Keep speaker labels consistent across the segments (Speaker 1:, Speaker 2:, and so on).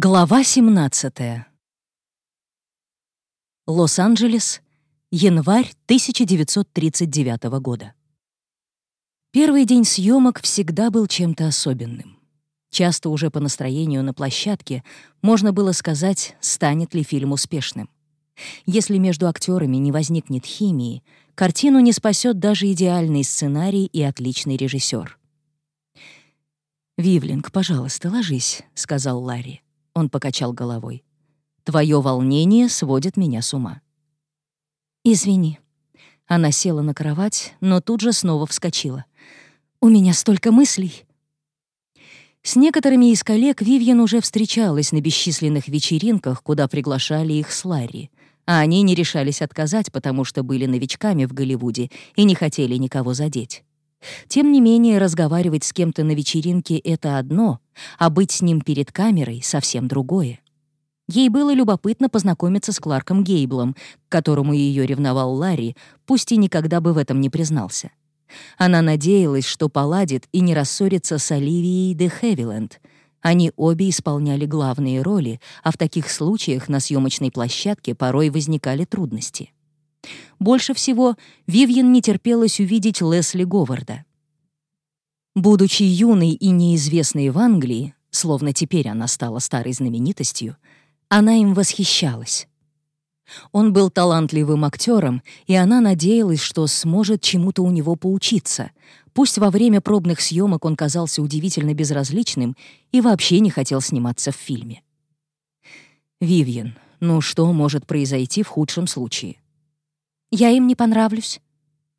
Speaker 1: Глава 17. Лос-Анджелес, январь 1939 года. Первый день съемок всегда был чем-то особенным. Часто уже по настроению на площадке можно было сказать, станет ли фильм успешным. Если между актерами не возникнет химии, картину не спасет даже идеальный сценарий и отличный режиссер. «Вивлинг, пожалуйста, ложись», — сказал Ларри. Он покачал головой. «Твое волнение сводит меня с ума».
Speaker 2: «Извини».
Speaker 1: Она села на кровать, но тут же снова вскочила. «У меня столько мыслей». С некоторыми из коллег Вивьен уже встречалась на бесчисленных вечеринках, куда приглашали их с Ларри, а они не решались отказать, потому что были новичками в Голливуде и не хотели никого задеть. Тем не менее, разговаривать с кем-то на вечеринке — это одно, а быть с ним перед камерой — совсем другое. Ей было любопытно познакомиться с Кларком Гейблом, которому ее ревновал Ларри, пусть и никогда бы в этом не признался. Она надеялась, что поладит и не рассорится с Оливией де Хевиленд. Они обе исполняли главные роли, а в таких случаях на съемочной площадке порой возникали трудности. Больше всего Вивьен не терпелось увидеть Лесли Говарда. Будучи юной и неизвестной в Англии, словно теперь она стала старой знаменитостью, она им восхищалась. Он был талантливым актером, и она надеялась, что сможет чему-то у него поучиться. Пусть во время пробных съемок он казался удивительно безразличным и вообще не хотел сниматься в фильме. «Вивьен, ну что может произойти в худшем случае?»
Speaker 2: Я им не понравлюсь.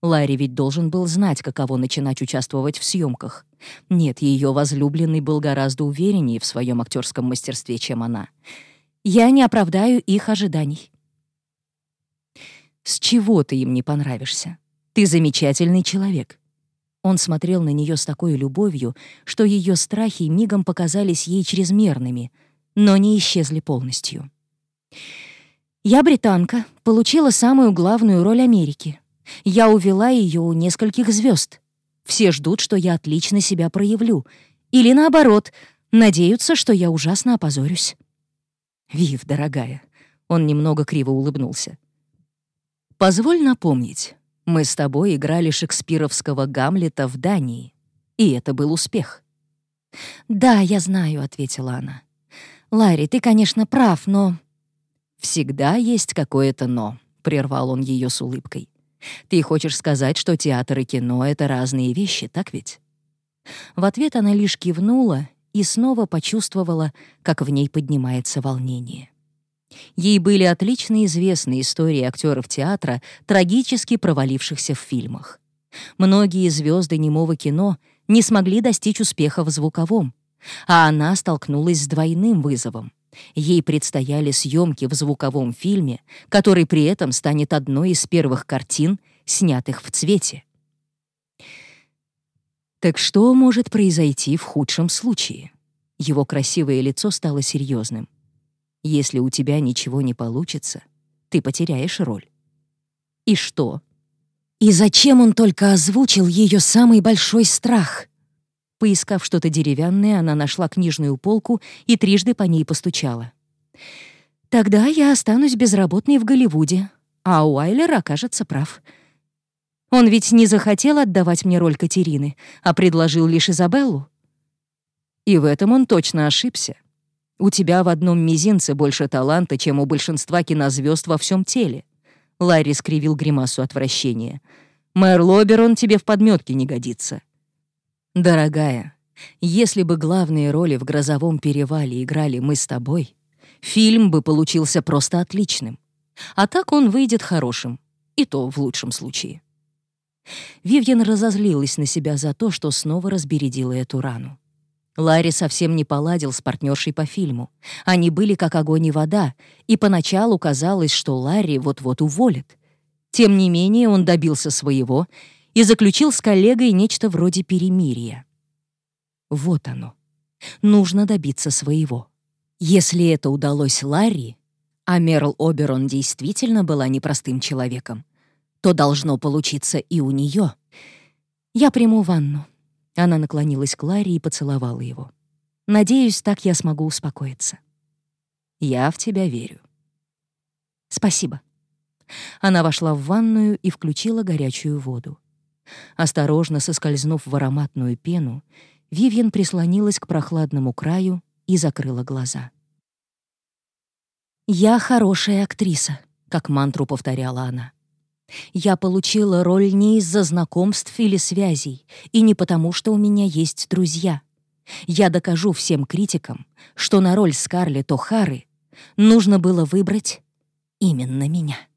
Speaker 1: Ларри ведь должен был знать, каково начинать участвовать в съемках. Нет, ее возлюбленный был гораздо увереннее в своем актерском мастерстве, чем она.
Speaker 2: Я не оправдаю их ожиданий.
Speaker 1: С чего ты им не понравишься? Ты замечательный человек. Он смотрел на нее с такой любовью, что ее страхи мигом показались ей чрезмерными, но не исчезли полностью.
Speaker 2: Я британка, получила самую главную роль Америки. Я увела ее у нескольких звезд. Все ждут, что я отлично себя проявлю. Или наоборот, надеются, что я ужасно опозорюсь.
Speaker 1: Вив, дорогая, он немного криво улыбнулся. Позволь напомнить, мы с тобой играли шекспировского Гамлета в Дании, и это был успех.
Speaker 2: «Да, я знаю», — ответила она. «Ларри, ты, конечно, прав, но
Speaker 1: «Всегда есть какое-то «но», — прервал он ее с улыбкой. «Ты хочешь сказать, что театр и кино — это разные вещи, так ведь?» В ответ она лишь кивнула и снова почувствовала, как в ней поднимается волнение. Ей были отлично известны истории актеров театра, трагически провалившихся в фильмах. Многие звезды немого кино не смогли достичь успеха в звуковом, а она столкнулась с двойным вызовом Ей предстояли съемки в звуковом фильме, который при этом станет одной из первых картин, снятых в цвете. Так что может произойти в худшем случае? Его красивое лицо стало серьезным. Если у тебя ничего не получится, ты потеряешь роль. И что? И зачем он только озвучил ее самый большой страх? Поискав что-то деревянное, она нашла книжную полку и трижды по ней постучала. «Тогда я останусь безработной в Голливуде, а Уайлер окажется прав. Он ведь не захотел отдавать мне роль Катерины, а предложил лишь Изабеллу. И в этом он точно ошибся. У тебя в одном мизинце больше таланта, чем у большинства кинозвезд во всем теле». Ларри скривил гримасу отвращения. «Мэр Лоберон тебе в подметке не годится». Дорогая, если бы главные роли в «Грозовом перевале» играли мы с тобой, фильм бы получился просто отличным. А так он выйдет хорошим, и то в лучшем случае. Вивьен разозлилась на себя за то, что снова разбередила эту рану. Ларри совсем не поладил с партнершей по фильму. Они были как огонь и вода, и поначалу казалось, что Ларри вот-вот уволит. Тем не менее он добился своего — и заключил с коллегой нечто вроде перемирия. Вот оно. Нужно добиться своего. Если это удалось Ларри, а Мерл Оберон действительно была непростым человеком, то должно получиться и у нее. «Я приму ванну». Она наклонилась к Ларри и поцеловала его. «Надеюсь, так я смогу успокоиться». Я в тебя верю».
Speaker 2: «Спасибо». Она вошла в ванную и включила горячую воду. Осторожно соскользнув в ароматную пену, Вивьен прислонилась к прохладному краю и закрыла глаза. «Я хорошая актриса», — как мантру повторяла она. «Я получила роль не из-за знакомств или связей, и не потому, что у меня есть друзья. Я докажу всем критикам, что на роль Скарлетт О'Хары нужно было выбрать именно меня».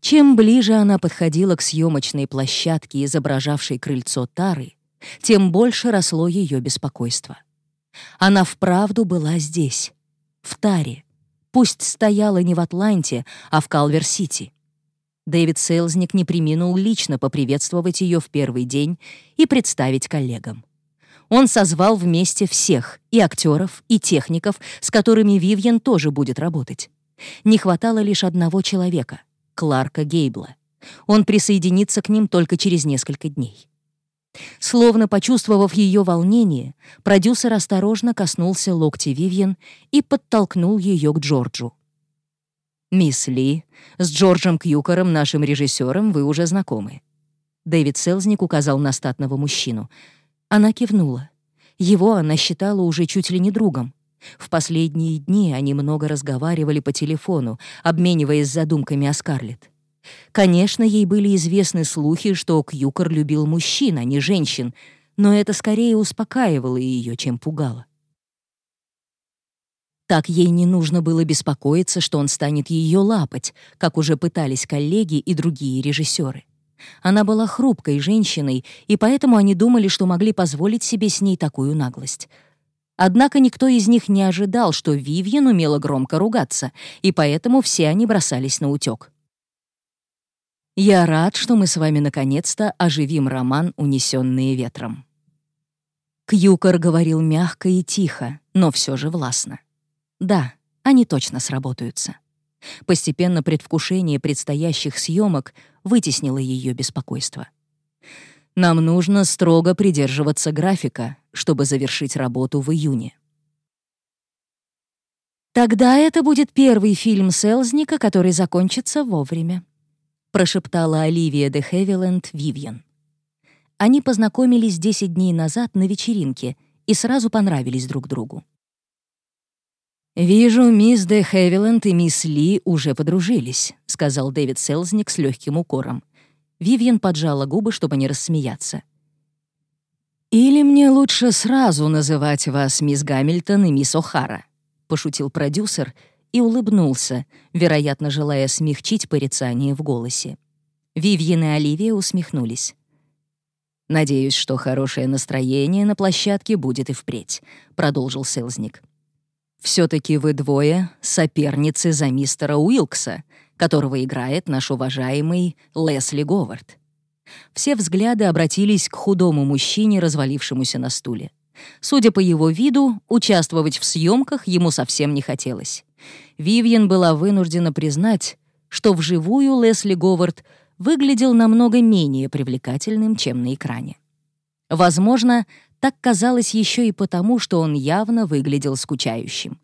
Speaker 2: Чем ближе она подходила к съемочной площадке, изображавшей крыльцо Тары, тем больше росло ее беспокойство. Она вправду была здесь, в Таре, пусть стояла не в Атланте, а в Калвер-Сити. Дэвид Селзник не преминул лично поприветствовать ее в первый день и представить коллегам. Он созвал вместе всех, и актеров, и техников, с которыми Вивьен тоже будет работать. Не хватало лишь одного человека — Кларка Гейбла. Он присоединится к ним только через несколько дней. Словно почувствовав ее волнение, продюсер осторожно коснулся локти Вивьен и подтолкнул ее к Джорджу. «Мисс Ли, с Джорджем Кьюкером, нашим режиссером, вы уже знакомы». Дэвид Селзник указал на статного мужчину. Она кивнула. Его она считала уже чуть ли не другом. В последние дни они много разговаривали по телефону, обмениваясь задумками о Скарлетт. Конечно, ей были известны слухи, что Кьюкер любил мужчин, а не женщин, но это скорее успокаивало ее, чем пугало. Так ей не нужно было беспокоиться, что он станет ее лапать, как уже пытались коллеги и другие режиссеры. Она была хрупкой женщиной, и поэтому они думали, что могли позволить себе с ней такую наглость. Однако никто из них не ожидал, что Вивьен умела громко ругаться, и поэтому все они бросались на утёк. Я рад, что мы с вами наконец-то оживим роман «Унесенные ветром». Кьюкор говорил мягко и тихо, но все же властно. Да, они точно сработаются. Постепенно предвкушение предстоящих съемок вытеснило ее беспокойство. Нам нужно строго придерживаться графика, чтобы завершить работу в июне. Тогда это будет первый фильм Селзника, который закончится вовремя прошептала Оливия де Хевиленд Вивьен. Они познакомились 10 дней назад на вечеринке и сразу понравились друг другу. «Вижу, мисс де Хевиленд и мисс Ли уже подружились», — сказал Дэвид Селзник с легким укором. Вивьен поджала губы, чтобы не рассмеяться. «Или мне лучше сразу называть вас мисс Гамильтон и мисс О'Хара», — пошутил продюсер и улыбнулся, вероятно, желая смягчить порицание в голосе. Вивьен и Оливия усмехнулись. «Надеюсь, что хорошее настроение на площадке будет и впредь», — продолжил Селзник. все таки вы двое — соперницы за мистера Уилкса, которого играет наш уважаемый Лесли Говард». Все взгляды обратились к худому мужчине, развалившемуся на стуле. Судя по его виду, участвовать в съемках ему совсем не хотелось. Вивьен была вынуждена признать, что вживую Лесли Говард выглядел намного менее привлекательным, чем на экране. Возможно, так казалось еще и потому, что он явно выглядел скучающим.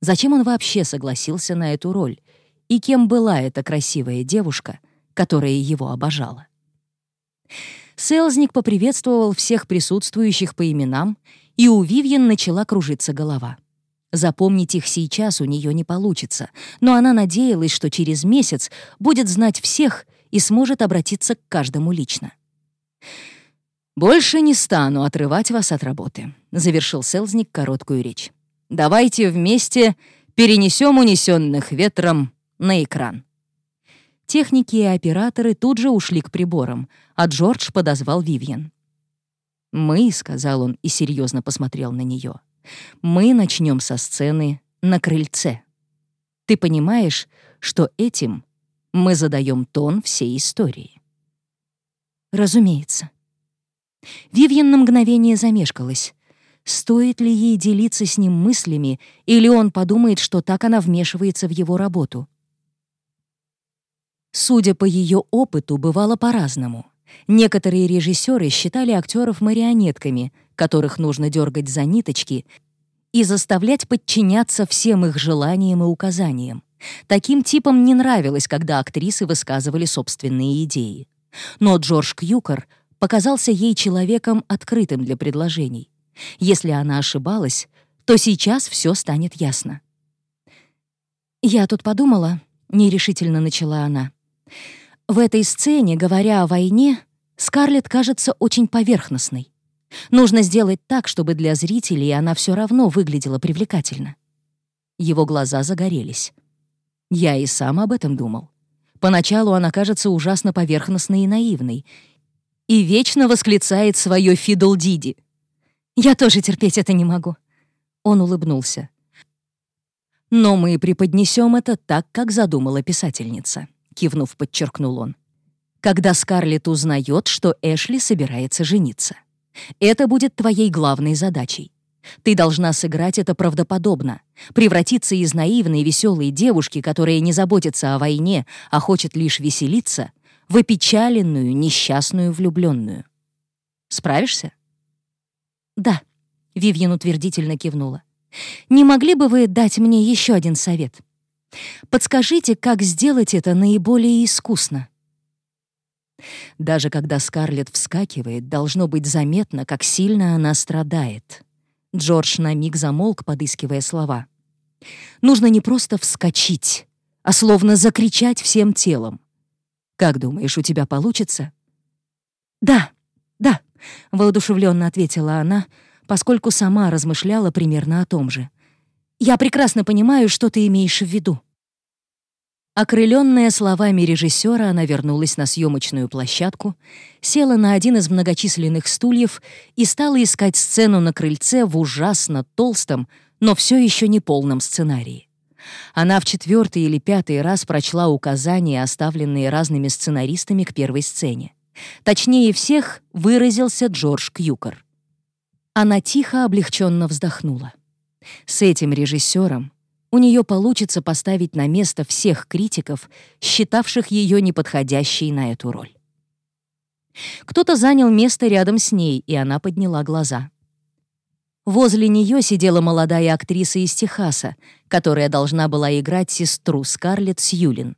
Speaker 2: Зачем он вообще согласился на эту роль? И кем была эта красивая девушка, которая его обожала? Селзник поприветствовал всех присутствующих по именам, и у Вивьен начала кружиться голова. Запомнить их сейчас у нее не получится, но она надеялась, что через месяц будет знать всех и сможет обратиться к каждому лично. «Больше не стану отрывать вас от работы», — завершил Селзник короткую речь. «Давайте вместе перенесем унесенных ветром на экран». Техники и операторы тут же ушли к приборам, а Джордж подозвал Вивьен. «Мы», — сказал он и серьезно посмотрел на нее, мы начнем со сцены на крыльце. Ты понимаешь, что этим мы задаем тон всей истории? Разумеется. Вивьен на мгновение замешкалась. Стоит ли ей делиться с ним мыслями, или он подумает, что так она вмешивается в его работу? Судя по ее опыту, бывало по-разному. Некоторые режиссеры считали актеров марионетками, которых нужно дергать за ниточки, и заставлять подчиняться всем их желаниям и указаниям. Таким типам не нравилось, когда актрисы высказывали собственные идеи. Но Джордж Кьюкер показался ей человеком открытым для предложений. Если она ошибалась, то сейчас все станет ясно. «Я тут подумала», — нерешительно начала она. «В этой сцене, говоря о войне, Скарлетт кажется очень поверхностной. Нужно сделать так, чтобы для зрителей она все равно выглядела привлекательно». Его глаза загорелись. Я и сам об этом думал. Поначалу она кажется ужасно поверхностной и наивной. И вечно восклицает свое «Фидл Диди». Я тоже терпеть это не могу. Он улыбнулся. Но мы преподнесем это так, как задумала писательница, кивнув, подчеркнул он. Когда Скарлетт узнает, что Эшли собирается жениться. Это будет твоей главной задачей. Ты должна сыграть это правдоподобно, превратиться из наивной веселой девушки, которая не заботится о войне, а хочет лишь веселиться, в опечаленную, несчастную влюбленную. Справишься? Да, Вивьен утвердительно кивнула. Не могли бы вы дать мне еще один совет? Подскажите, как сделать это наиболее искусно. Даже когда Скарлетт вскакивает, должно быть заметно, как сильно она страдает. Джордж на миг замолк, подыскивая слова. Нужно не просто вскочить, а словно закричать всем телом. «Как думаешь, у тебя получится?» «Да, да», — воодушевленно ответила она, поскольку сама размышляла примерно о том же. «Я прекрасно понимаю, что ты имеешь в виду». Окрыленная словами режиссера, она вернулась на съемочную площадку, села на один из многочисленных стульев и стала искать сцену на крыльце в ужасно толстом, но все еще не полном сценарии. Она в четвертый или пятый раз прочла указания, оставленные разными сценаристами к первой сцене. Точнее всех выразился Джордж Кьюкер. Она тихо, облегченно вздохнула. С этим режиссером у нее получится поставить на место всех критиков, считавших ее неподходящей на эту роль. Кто-то занял место рядом с ней, и она подняла глаза. Возле нее сидела молодая актриса из Техаса, которая должна была играть сестру Скарлетт Сьюлин.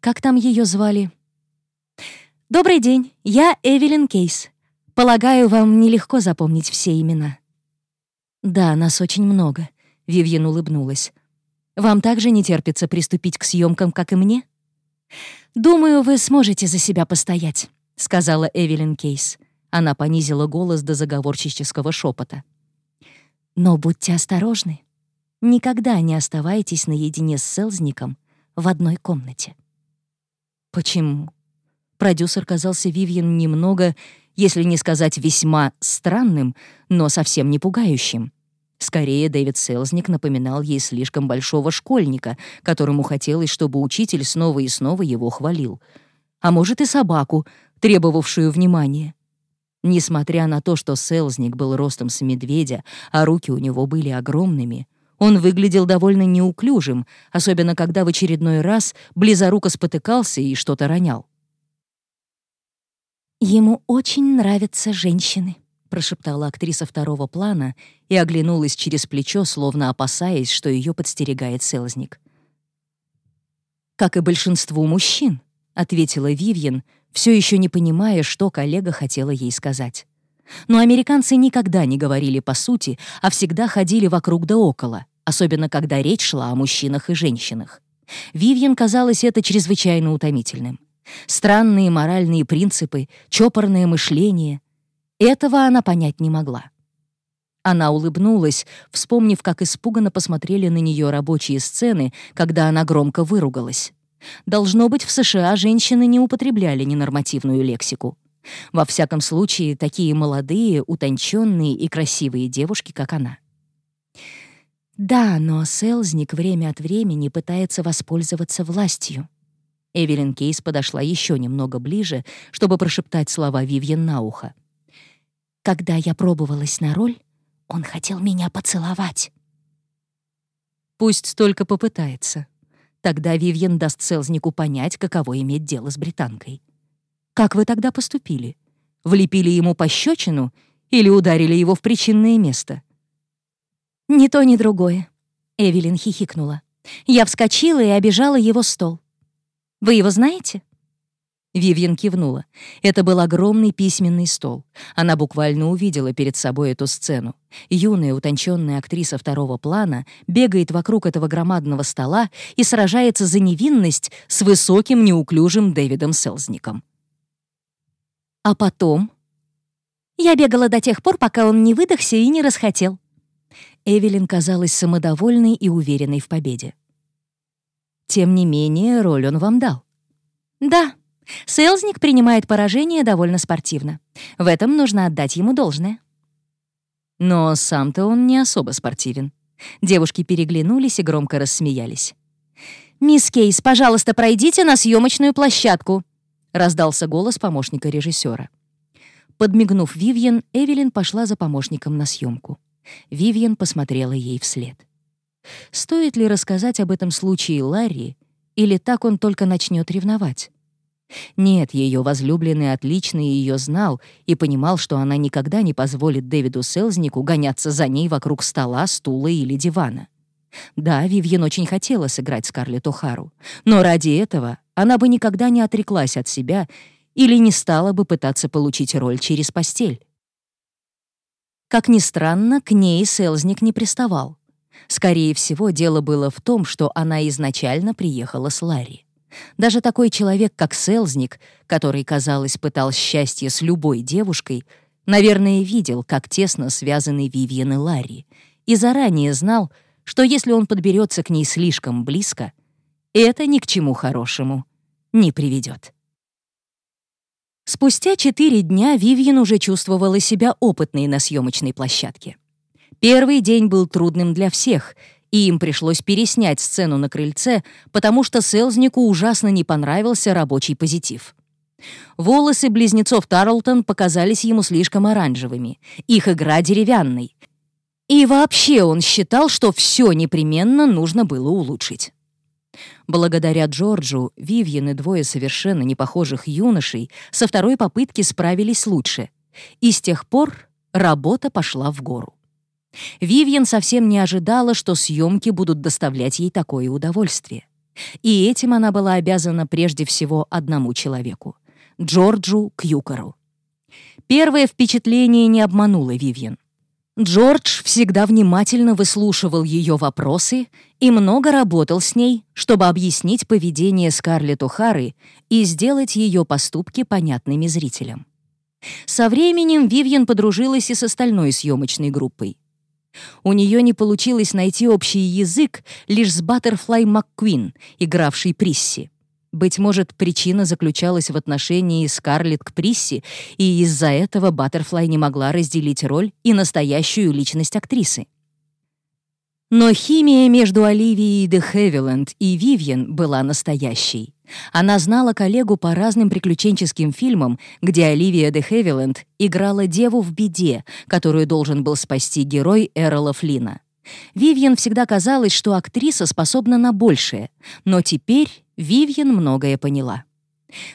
Speaker 2: Как там ее звали? «Добрый день, я Эвелин Кейс. Полагаю, вам нелегко запомнить все имена». «Да, нас очень много», — Вивьен улыбнулась. Вам также не терпится приступить к съемкам, как и мне? Думаю, вы сможете за себя постоять, сказала Эвелин Кейс. Она понизила голос до заговорческого шепота. Но будьте осторожны. Никогда не оставайтесь наедине с Селзником в одной комнате. Почему? Продюсер казался Вивьен немного, если не сказать весьма странным, но совсем не пугающим. Скорее, Дэвид Селзник напоминал ей слишком большого школьника, которому хотелось, чтобы учитель снова и снова его хвалил. А может, и собаку, требовавшую внимания. Несмотря на то, что Селзник был ростом с медведя, а руки у него были огромными, он выглядел довольно неуклюжим, особенно когда в очередной раз близоруко спотыкался и что-то ронял. «Ему очень нравятся женщины», прошептала актриса второго плана и оглянулась через плечо, словно опасаясь, что ее подстерегает селзник. «Как и большинству мужчин», — ответила Вивьен, все еще не понимая, что коллега хотела ей сказать. Но американцы никогда не говорили по сути, а всегда ходили вокруг да около, особенно когда речь шла о мужчинах и женщинах. Вивьен казалось это чрезвычайно утомительным. Странные моральные принципы, чопорное мышление, этого она понять не могла. Она улыбнулась, вспомнив, как испуганно посмотрели на нее рабочие сцены, когда она громко выругалась. Должно быть, в США женщины не употребляли ненормативную лексику. Во всяком случае, такие молодые, утонченные и красивые девушки, как она. Да, но Селзник время от времени пытается воспользоваться властью. Эвелин Кейс подошла еще немного ближе, чтобы прошептать слова Вивьен на ухо. Когда я пробовалась на роль, он хотел меня поцеловать. Пусть только попытается. Тогда Вивьен даст Селзнику понять, каково иметь дело с британкой. Как вы тогда поступили? Влепили ему пощечину или ударили его в причинное место? «Ни то, ни другое», — Эвелин хихикнула. Я вскочила и обижала его стол. «Вы его знаете?»
Speaker 1: Вивьен кивнула. Это был огромный письменный стол. Она буквально увидела перед собой эту сцену. Юная, утонченная актриса второго плана бегает вокруг этого громадного стола и сражается за невинность с высоким, неуклюжим Дэвидом Селзником.
Speaker 2: А потом? Я бегала до тех пор, пока он не выдохся и не расхотел. Эвелин казалась самодовольной и уверенной в победе.
Speaker 1: Тем не менее, роль он вам дал.
Speaker 2: Да, Селзник принимает поражение довольно спортивно. В этом нужно отдать ему должное.
Speaker 1: Но сам-то он не особо спортивен. Девушки переглянулись и громко рассмеялись.
Speaker 2: «Мисс Кейс, пожалуйста, пройдите на съемочную площадку», — раздался голос помощника режиссера.
Speaker 1: Подмигнув Вивьен, Эвелин пошла за помощником на съемку. Вивьен посмотрела ей вслед. Стоит ли рассказать об этом случае Ларри, или так он только начнет ревновать? Нет, ее возлюбленный отлично ее знал и понимал, что она никогда не позволит Дэвиду Селзнику гоняться за ней вокруг стола, стула или дивана. Да, Вивьен очень хотела сыграть Скарлетт О'Хару, но ради этого она бы никогда не отреклась от себя или не стала бы пытаться получить роль через постель. Как ни странно, к ней Селзник не приставал. Скорее всего, дело было в том, что она изначально приехала с Ларри. Даже такой человек, как Селзник, который, казалось, пытал счастье с любой девушкой, наверное, видел, как тесно связаны Вивьен и Ларри, и заранее знал, что если он подберется к ней слишком близко, это ни к чему хорошему не приведет. Спустя четыре дня Вивьен уже чувствовала себя опытной на съемочной площадке. Первый день был трудным для всех, и им пришлось переснять сцену на крыльце, потому что Селзнику ужасно не понравился рабочий позитив. Волосы близнецов Тарлтон показались ему слишком оранжевыми, их игра деревянной. И вообще он считал, что все непременно нужно было улучшить. Благодаря Джорджу, Вивьен и двое совершенно непохожих юношей со второй попытки справились лучше, и с тех пор работа пошла в гору. Вивьен совсем не ожидала, что съемки будут доставлять ей такое удовольствие. И этим она была обязана прежде всего одному человеку — Джорджу Кьюкору. Первое впечатление не обмануло Вивьен. Джордж всегда внимательно выслушивал ее вопросы и много работал с ней, чтобы объяснить поведение Скарлетт О'Хары и сделать ее поступки понятными зрителям. Со временем Вивьен подружилась и с остальной съемочной группой. У нее не получилось найти общий язык лишь с Баттерфлай МакКуин, игравшей Присси. Быть может, причина заключалась в отношении Скарлетт к Присси, и из-за этого Баттерфлай не могла разделить роль и настоящую личность актрисы. Но химия между Оливией де Хевиленд и Вивьен была настоящей. Она знала коллегу по разным приключенческим фильмам, где Оливия де Хевиленд играла деву в беде, которую должен был спасти герой Эрола Флина. Вивьен всегда казалось, что актриса способна на большее, но теперь Вивьен многое поняла.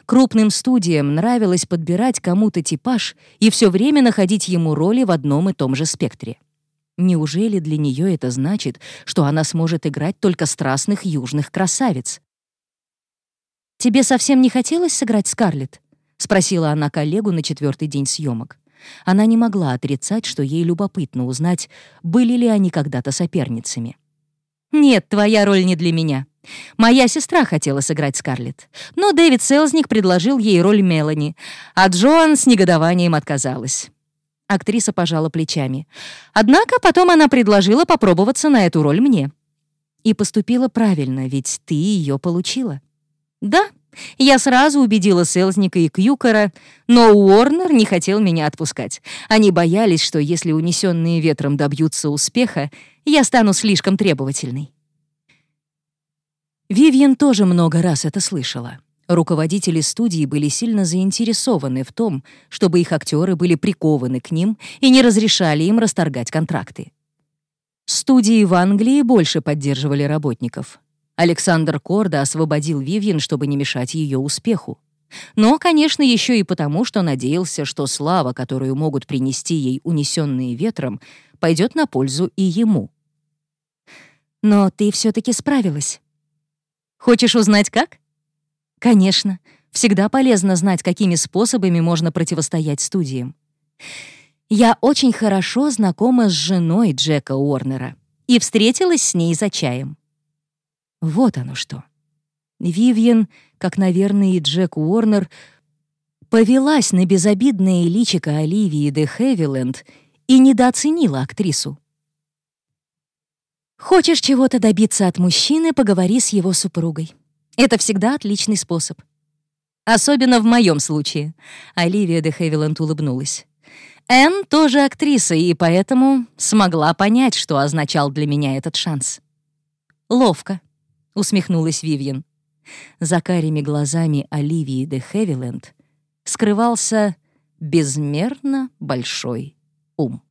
Speaker 1: Крупным студиям нравилось подбирать кому-то типаж и все время находить ему роли в одном и том же спектре. Неужели для нее это значит, что она сможет играть только страстных южных красавиц? «Тебе совсем не хотелось сыграть Скарлетт?» — спросила она коллегу на четвертый день съемок. Она не могла отрицать, что ей любопытно узнать, были ли они когда-то соперницами. «Нет, твоя роль не для меня. Моя сестра хотела сыграть Скарлетт, но Дэвид Селзник предложил ей роль Мелани, а Джоан с негодованием отказалась». Актриса пожала плечами. Однако потом она предложила попробоваться на эту роль мне. И поступила правильно, ведь ты ее получила. Да, я сразу убедила Селзника и Кьюкера, но Уорнер не хотел меня отпускать. Они боялись, что если унесенные ветром добьются успеха, я стану слишком требовательной. Вивьен тоже много раз это слышала. Руководители студии были сильно заинтересованы в том, чтобы их актеры были прикованы к ним и не разрешали им расторгать контракты. Студии в Англии больше поддерживали работников. Александр Корда освободил Вивьен, чтобы не мешать ее успеху. Но, конечно, еще и потому, что надеялся, что слава, которую могут принести ей унесенные ветром, пойдет на пользу и ему.
Speaker 2: Но ты все таки справилась.
Speaker 1: Хочешь узнать, как?
Speaker 2: Конечно. Всегда полезно знать, какими способами можно противостоять студиям. Я очень хорошо знакома с женой Джека Уорнера и встретилась с ней за чаем. Вот оно что. Вивьен, как, наверное, и Джек Уорнер, повелась на безобидное личико Оливии де Хевиленд и недооценила актрису. Хочешь чего-то добиться от мужчины, поговори с его супругой. Это всегда отличный способ. Особенно в моем случае. Оливия де Хевиленд улыбнулась. Энн тоже актриса, и поэтому смогла понять, что означал для меня этот шанс. «Ловко», — усмехнулась Вивьен. За карими глазами Оливии де Хевиленд скрывался безмерно большой ум.